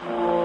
Oh.